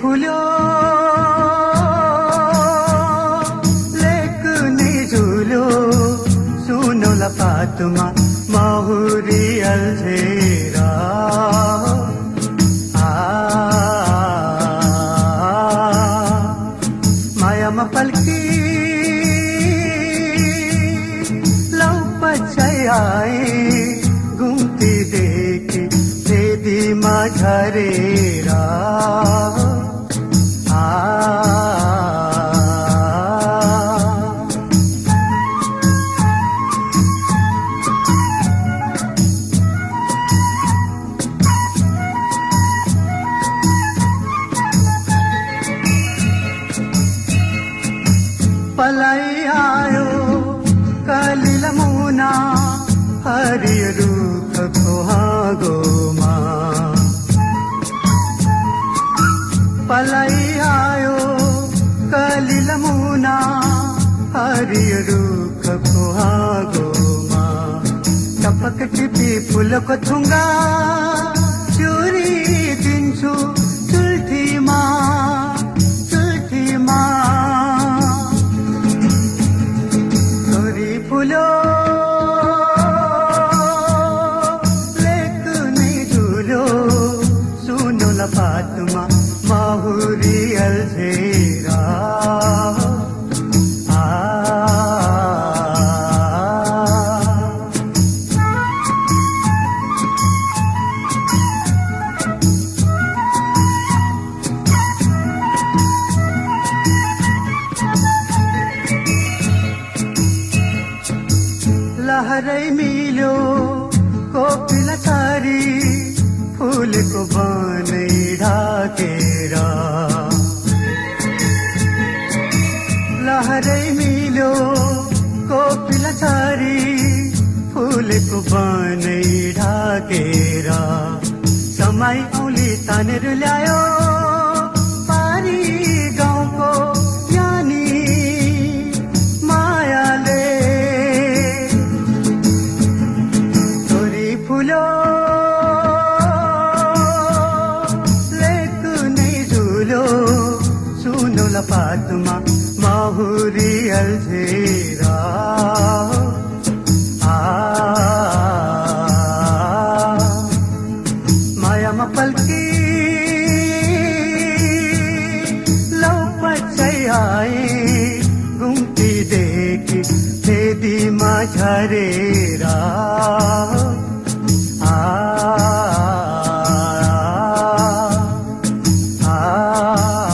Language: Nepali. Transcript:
फुल्यो। लेक नै सुनो सुनौला पातमा माहुरी अल्झेरा। मायामा माया लौ पचै आए गुम्ती देखे देवीमा झरेरा। पलाई आयो कलिल मुना हरिय रुखको हाँगोमा पलाई आयो कलिल मुना हरिय रुखको हाँगोमा टपक टिपी फुलको थुङ्गा चुरी दिन्छु फुलो लेक नै झुलो सुनो ल पातमा लहरै मिल्यो कोपिल छरी फुलको बनै ढाकेर। लहरै मिल्यो कोपिल छरी फुलको बनै ढाकेर। समय औली तानेर ल्यायो। पातमा माहुरी अल्झेर। मायामा पल्की। लौ पछ्याए घुम्ती देखि फेदीमा झरेर